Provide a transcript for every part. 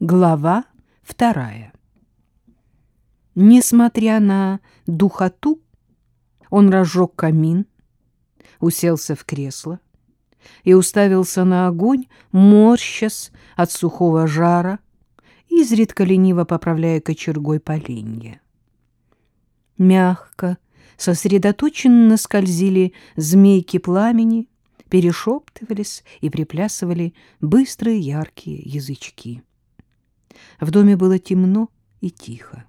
Глава вторая. Несмотря на духоту, он разжег камин, уселся в кресло и уставился на огонь, морщась от сухого жара, изредка лениво поправляя кочергой поленья. Мягко, сосредоточенно скользили змейки пламени, перешептывались и приплясывали быстрые яркие язычки. В доме было темно и тихо.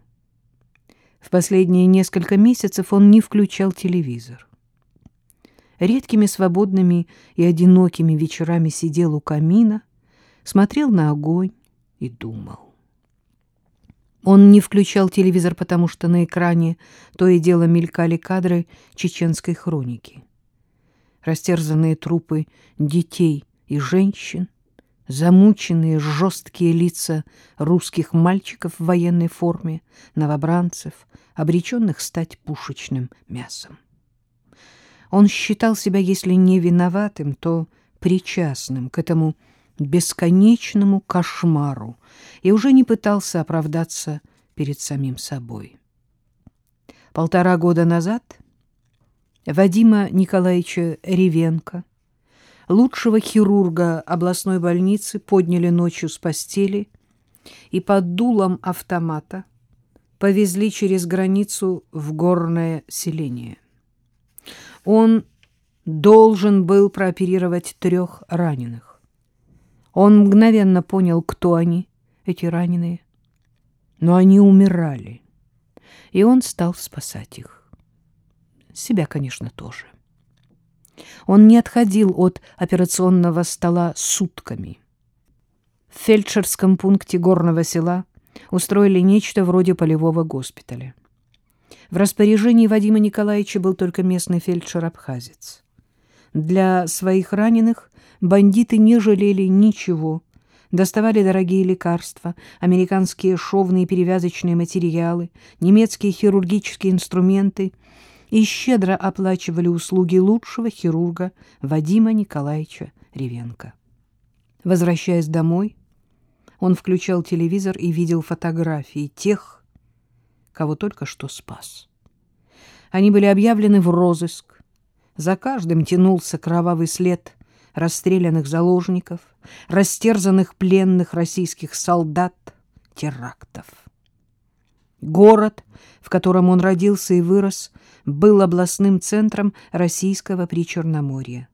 В последние несколько месяцев он не включал телевизор. Редкими свободными и одинокими вечерами сидел у камина, смотрел на огонь и думал. Он не включал телевизор, потому что на экране то и дело мелькали кадры чеченской хроники. Растерзанные трупы детей и женщин — замученные жесткие лица русских мальчиков в военной форме, новобранцев, обреченных стать пушечным мясом. Он считал себя, если не виноватым, то причастным к этому бесконечному кошмару и уже не пытался оправдаться перед самим собой. Полтора года назад Вадима Николаевича Ревенко лучшего хирурга областной больницы подняли ночью с постели и под дулом автомата повезли через границу в горное селение. Он должен был прооперировать трех раненых. Он мгновенно понял, кто они, эти раненые. Но они умирали, и он стал спасать их. Себя, конечно, тоже. Он не отходил от операционного стола сутками. В фельдшерском пункте горного села устроили нечто вроде полевого госпиталя. В распоряжении Вадима Николаевича был только местный фельдшер-абхазец. Для своих раненых бандиты не жалели ничего, доставали дорогие лекарства, американские шовные перевязочные материалы, немецкие хирургические инструменты — и щедро оплачивали услуги лучшего хирурга Вадима Николаевича Ревенко. Возвращаясь домой, он включал телевизор и видел фотографии тех, кого только что спас. Они были объявлены в розыск. За каждым тянулся кровавый след расстрелянных заложников, растерзанных пленных российских солдат, терактов. Город, в котором он родился и вырос, был областным центром российского Причерноморья,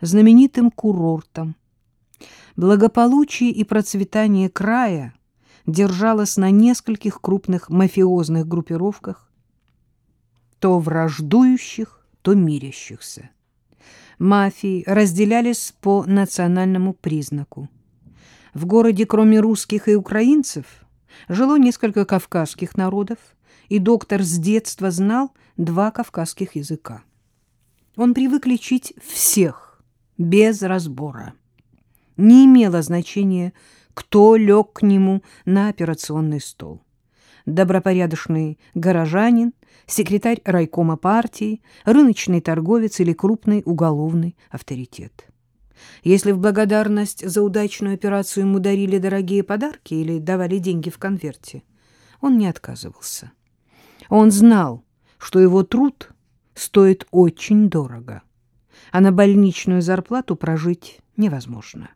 знаменитым курортом. Благополучие и процветание края держалось на нескольких крупных мафиозных группировках, то враждующих, то мирящихся. Мафии разделялись по национальному признаку. В городе, кроме русских и украинцев, жило несколько кавказских народов, и доктор с детства знал два кавказских языка. Он привык лечить всех, без разбора. Не имело значения, кто лег к нему на операционный стол. Добропорядочный горожанин, секретарь райкома партии, рыночный торговец или крупный уголовный авторитет. Если в благодарность за удачную операцию ему дарили дорогие подарки или давали деньги в конверте, он не отказывался. Он знал, что его труд стоит очень дорого, а на больничную зарплату прожить невозможно.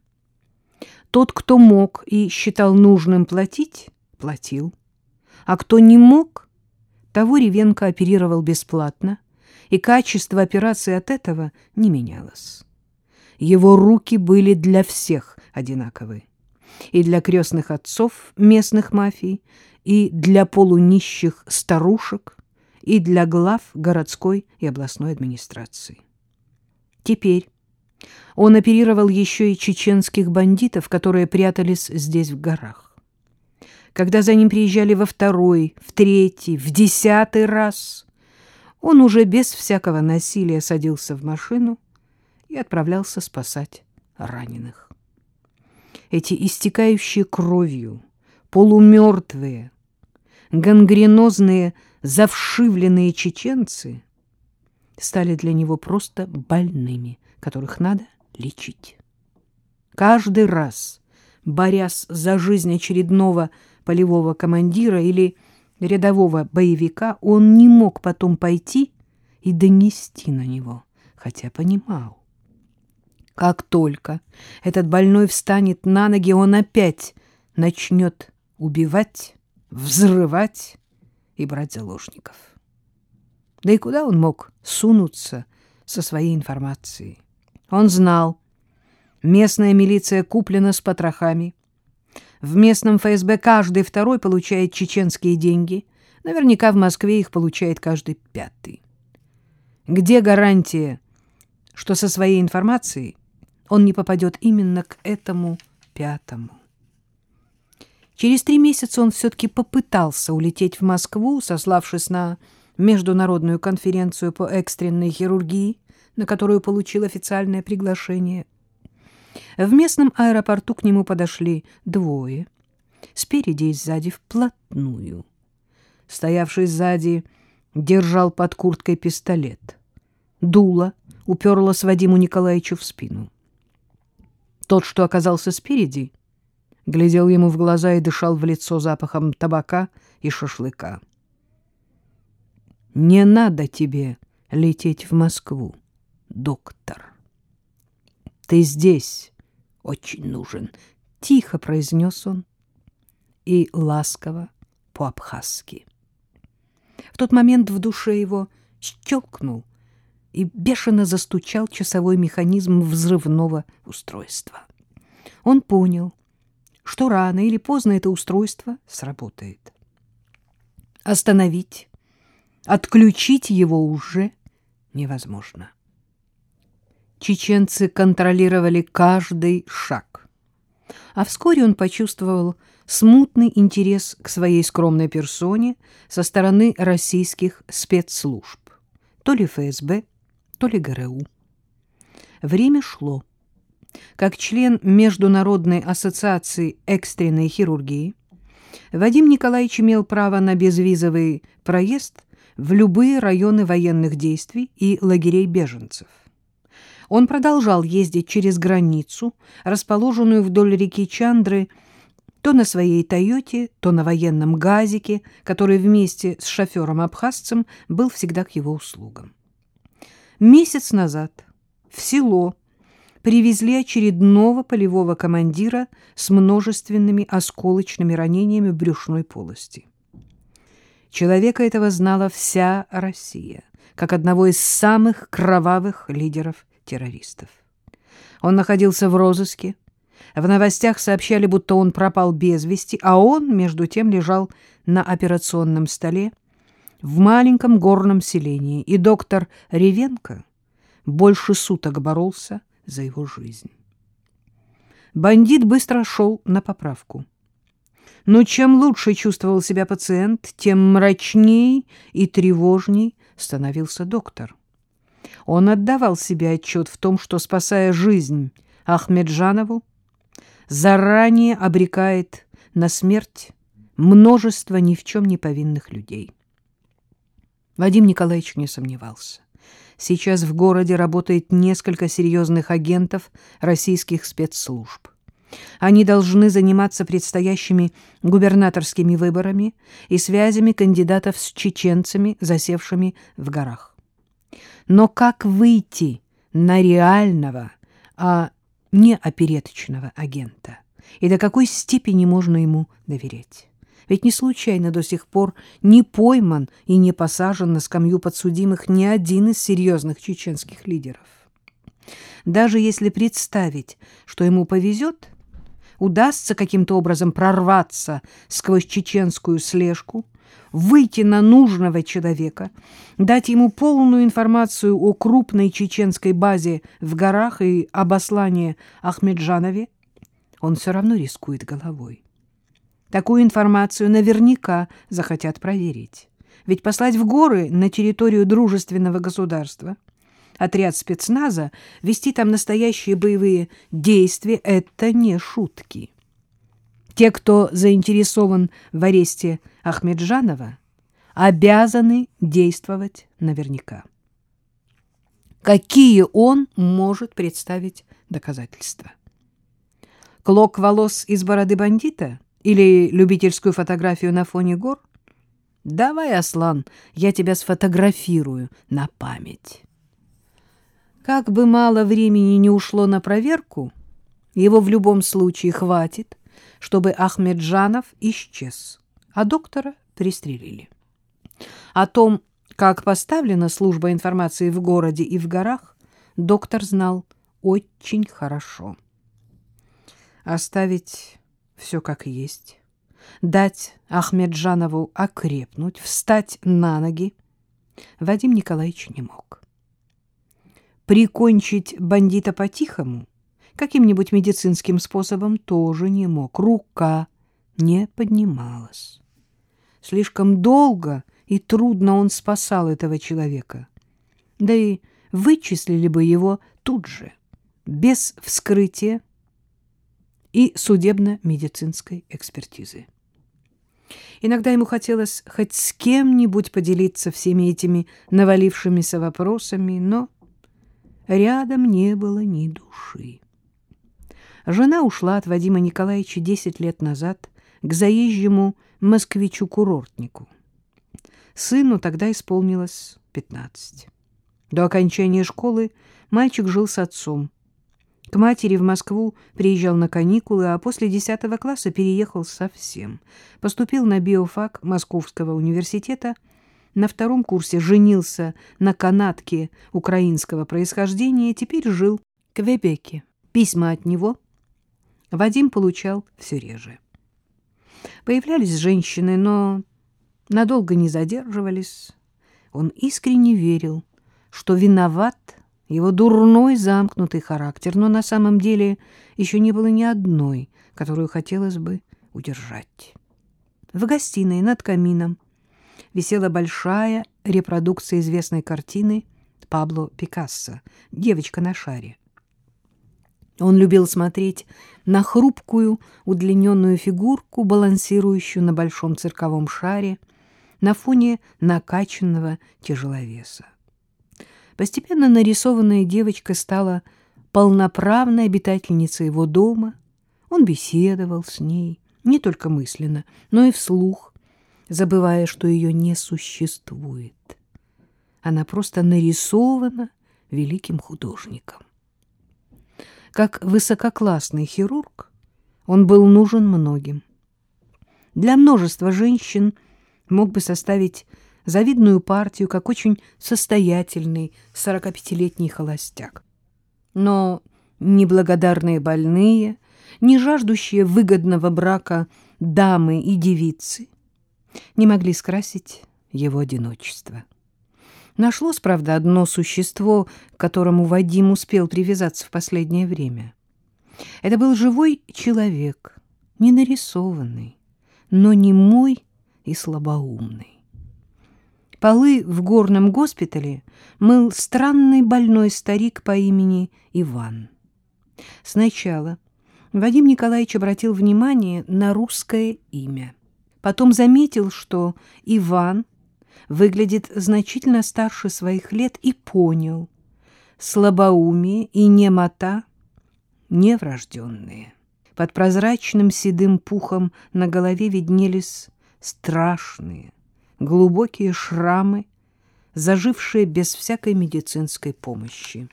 Тот, кто мог и считал нужным платить, платил, а кто не мог, того Ревенко оперировал бесплатно, и качество операции от этого не менялось. Его руки были для всех одинаковы. И для крестных отцов местных мафий, и для полунищих старушек, и для глав городской и областной администрации. Теперь он оперировал еще и чеченских бандитов, которые прятались здесь в горах. Когда за ним приезжали во второй, в третий, в десятый раз, он уже без всякого насилия садился в машину и отправлялся спасать раненых. Эти истекающие кровью, полумертвые, гангренозные, завшивленные чеченцы стали для него просто больными, которых надо лечить. Каждый раз борясь за жизнь очередного полевого командира или рядового боевика, он не мог потом пойти и донести на него, хотя понимал. Как только этот больной встанет на ноги, он опять начнет убивать, взрывать и брать заложников. Да и куда он мог сунуться со своей информацией? Он знал, местная милиция куплена с потрохами. В местном ФСБ каждый второй получает чеченские деньги. Наверняка в Москве их получает каждый пятый. Где гарантия, что со своей информацией он не попадет именно к этому пятому? Через три месяца он все-таки попытался улететь в Москву, сославшись на международную конференцию по экстренной хирургии, на которую получил официальное приглашение. В местном аэропорту к нему подошли двое, спереди и сзади вплотную. Стоявший сзади держал под курткой пистолет. Дуло уперлось Вадиму Николаевичу в спину. Тот, что оказался спереди, глядел ему в глаза и дышал в лицо запахом табака и шашлыка. «Не надо тебе лететь в Москву, доктор. Ты здесь очень нужен», — тихо произнес он и ласково по-абхазски. В тот момент в душе его щелкнул и бешено застучал часовой механизм взрывного устройства. Он понял, что рано или поздно это устройство сработает. Остановить, отключить его уже невозможно. Чеченцы контролировали каждый шаг. А вскоре он почувствовал смутный интерес к своей скромной персоне со стороны российских спецслужб, то ли ФСБ, то ли ГРУ. Время шло. Как член Международной ассоциации экстренной хирургии, Вадим Николаевич имел право на безвизовый проезд в любые районы военных действий и лагерей беженцев. Он продолжал ездить через границу, расположенную вдоль реки Чандры, то на своей «Тойоте», то на военном «Газике», который вместе с шофером-абхазцем был всегда к его услугам. Месяц назад в село привезли очередного полевого командира с множественными осколочными ранениями брюшной полости. Человека этого знала вся Россия, как одного из самых кровавых лидеров террористов. Он находился в розыске. В новостях сообщали, будто он пропал без вести, а он, между тем, лежал на операционном столе в маленьком горном селении, и доктор Ревенко больше суток боролся за его жизнь. Бандит быстро шел на поправку. Но чем лучше чувствовал себя пациент, тем мрачней и тревожней становился доктор. Он отдавал себе отчет в том, что, спасая жизнь Ахмеджанову, заранее обрекает на смерть множество ни в чем не повинных людей. Вадим Николаевич не сомневался. Сейчас в городе работает несколько серьезных агентов российских спецслужб. Они должны заниматься предстоящими губернаторскими выборами и связями кандидатов с чеченцами, засевшими в горах. Но как выйти на реального, а не опереточного агента? И до какой степени можно ему доверять? Ведь не случайно до сих пор не пойман и не посажен на скамью подсудимых ни один из серьезных чеченских лидеров. Даже если представить, что ему повезет, удастся каким-то образом прорваться сквозь чеченскую слежку, выйти на нужного человека, дать ему полную информацию о крупной чеченской базе в горах и об Аслане Ахмеджанове, он все равно рискует головой. Такую информацию наверняка захотят проверить. Ведь послать в горы на территорию дружественного государства отряд спецназа, вести там настоящие боевые действия — это не шутки. Те, кто заинтересован в аресте Ахмеджанова, обязаны действовать наверняка. Какие он может представить доказательства? Клок волос из бороды бандита? Или любительскую фотографию на фоне гор? Давай, Аслан, я тебя сфотографирую на память. Как бы мало времени не ушло на проверку, его в любом случае хватит, чтобы Ахмеджанов исчез, а доктора пристрелили. О том, как поставлена служба информации в городе и в горах, доктор знал очень хорошо. Оставить все как есть, дать Ахмеджанову окрепнуть, встать на ноги Вадим Николаевич не мог. Прикончить бандита по-тихому каким-нибудь медицинским способом тоже не мог. Рука не поднималась. Слишком долго и трудно он спасал этого человека. Да и вычислили бы его тут же, без вскрытия и судебно-медицинской экспертизы. Иногда ему хотелось хоть с кем-нибудь поделиться всеми этими навалившимися вопросами, но рядом не было ни души. Жена ушла от Вадима Николаевича десять лет назад к заезжему москвичу-курортнику. Сыну тогда исполнилось пятнадцать. До окончания школы мальчик жил с отцом. К матери в Москву приезжал на каникулы, а после десятого класса переехал совсем. Поступил на биофак Московского университета, на втором курсе женился на канадке украинского происхождения и теперь жил в Квебеке. Письма от него Вадим получал все реже. Появлялись женщины, но надолго не задерживались. Он искренне верил, что виноват его дурной замкнутый характер, но на самом деле еще не было ни одной, которую хотелось бы удержать. В гостиной над камином висела большая репродукция известной картины Пабло Пикассо «Девочка на шаре». Он любил смотреть на хрупкую удлиненную фигурку, балансирующую на большом цирковом шаре, на фоне накачанного тяжеловеса. Постепенно нарисованная девочка стала полноправной обитательницей его дома. Он беседовал с ней, не только мысленно, но и вслух, забывая, что ее не существует. Она просто нарисована великим художником. Как высококлассный хирург он был нужен многим. Для множества женщин мог бы составить завидную партию, как очень состоятельный 45-летний холостяк. Но неблагодарные больные, не жаждущие выгодного брака дамы и девицы не могли скрасить его одиночество. Нашлось, правда, одно существо, к которому Вадим успел привязаться в последнее время. Это был живой человек, не нарисованный, но не мой и слабоумный. Полы в горном госпитале мыл странный больной старик по имени Иван. Сначала Вадим Николаевич обратил внимание на русское имя. Потом заметил, что Иван выглядит значительно старше своих лет и понял — слабоумие и немота не врожденные. Под прозрачным седым пухом на голове виднелись страшные, глубокие шрамы, зажившие без всякой медицинской помощи.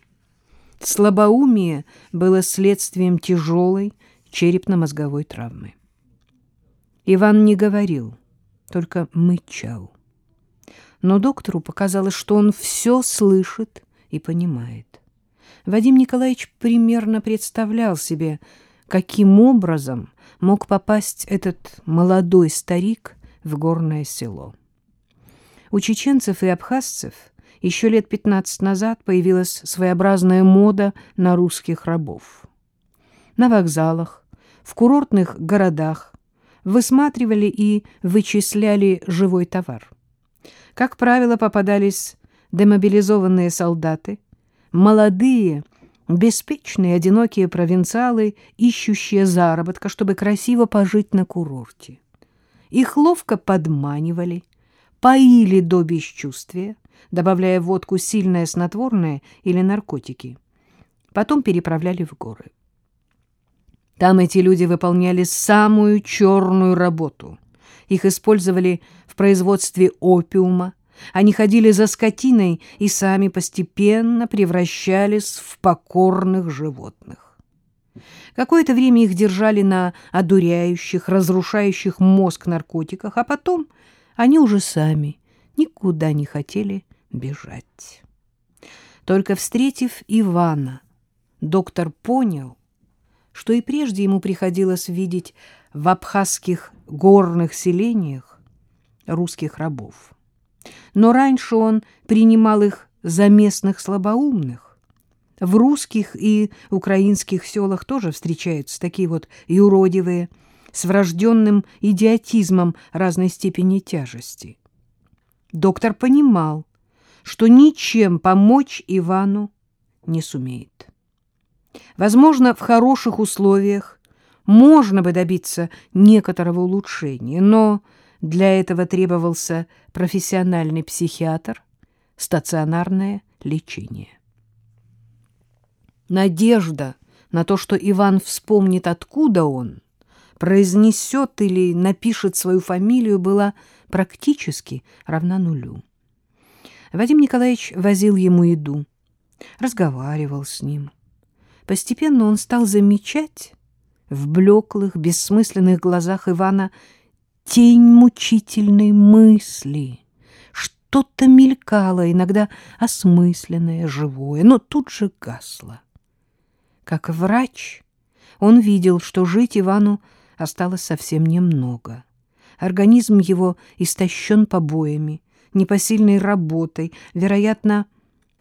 Слабоумие было следствием тяжелой черепно-мозговой травмы. Иван не говорил, только мычал. Но доктору показалось, что он все слышит и понимает. Вадим Николаевич примерно представлял себе, каким образом мог попасть этот молодой старик в горное село. У чеченцев и абхазцев еще лет 15 назад появилась своеобразная мода на русских рабов. На вокзалах, в курортных городах высматривали и вычисляли живой товар. Как правило, попадались демобилизованные солдаты, молодые, беспечные, одинокие провинциалы, ищущие заработка, чтобы красиво пожить на курорте. Их ловко подманивали, поили до бесчувствия, добавляя в водку сильное снотворное или наркотики. Потом переправляли в горы. Там эти люди выполняли самую черную работу. Их использовали в производстве опиума, они ходили за скотиной и сами постепенно превращались в покорных животных. Какое-то время их держали на одуряющих, разрушающих мозг наркотиках, а потом они уже сами никуда не хотели бежать. Только встретив Ивана, доктор понял, что и прежде ему приходилось видеть в абхазских горных селениях русских рабов но раньше он принимал их за местных слабоумных. В русских и украинских селах тоже встречаются такие вот юродивые, с врожденным идиотизмом разной степени тяжести. Доктор понимал, что ничем помочь Ивану не сумеет. Возможно, в хороших условиях можно бы добиться некоторого улучшения, но для этого требовался профессиональный психиатр, стационарное лечение. Надежда на то, что Иван вспомнит, откуда он, произнесет или напишет свою фамилию, была практически равна нулю. Вадим Николаевич возил ему еду, разговаривал с ним. Постепенно он стал замечать в блеклых, бессмысленных глазах Ивана тень мучительной мысли. Что-то мелькало, иногда осмысленное, живое, но тут же гасло. Как врач он видел, что жить Ивану осталось совсем немного. Организм его истощен побоями, непосильной работой, вероятно,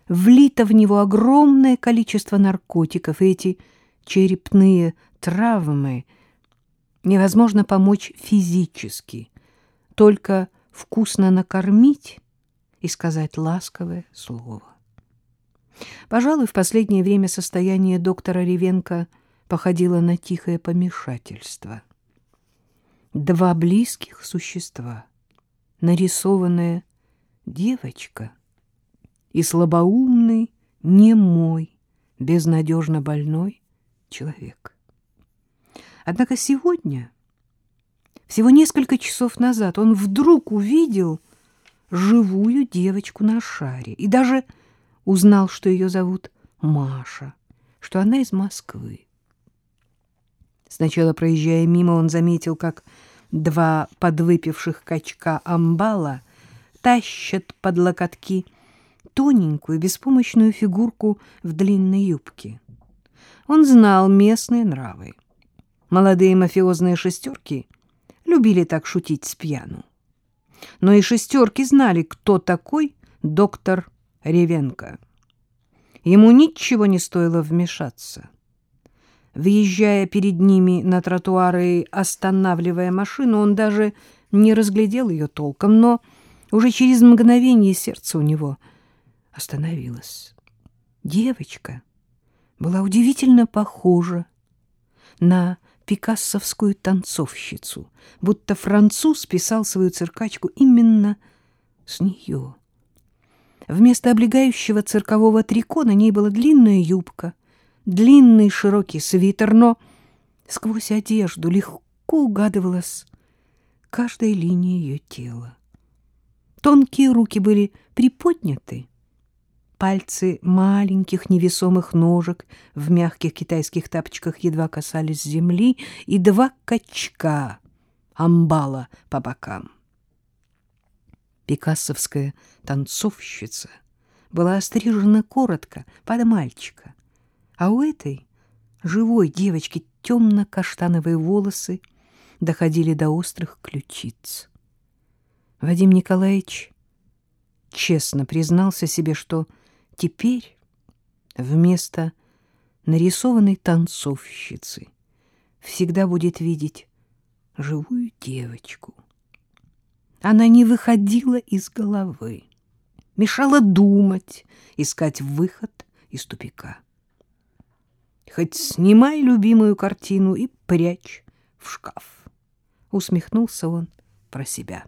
влито в него огромное количество наркотиков, и эти черепные травмы — невозможно помочь физически, только вкусно накормить и сказать ласковое слово. Пожалуй, в последнее время состояние доктора Ревенко походило на тихое помешательство. Два близких существа, нарисованная девочка и слабоумный, немой, безнадежно больной человек. Однако сегодня, всего несколько часов назад, он вдруг увидел живую девочку на шаре и даже узнал, что ее зовут Маша, что она из Москвы. Сначала, проезжая мимо, он заметил, как два подвыпивших качка амбала тащат под локотки тоненькую беспомощную фигурку в длинной юбке. Он знал местные нравы. Молодые мафиозные шестерки любили так шутить с пьяну. Но и шестерки знали, кто такой доктор Ревенко. Ему ничего не стоило вмешаться. Въезжая перед ними на тротуары и останавливая машину, он даже не разглядел ее толком, но уже через мгновение сердце у него остановилось. Девочка была удивительно похожа на пикассовскую танцовщицу, будто француз писал свою циркачку именно с нее. Вместо облегающего циркового трико на ней была длинная юбка, длинный широкий свитер, но сквозь одежду легко угадывалась каждая линия ее тела. Тонкие руки были приподняты, Пальцы маленьких невесомых ножек в мягких китайских тапочках едва касались земли, и два качка амбала по бокам. Пикассовская танцовщица была острижена коротко, под мальчика, а у этой живой девочки темно-каштановые волосы доходили до острых ключиц. Вадим Николаевич честно признался себе, что Теперь вместо нарисованной танцовщицы всегда будет видеть живую девочку. Она не выходила из головы, мешала думать, искать выход из тупика. Хоть снимай любимую картину и прячь в шкаф, усмехнулся он про себя.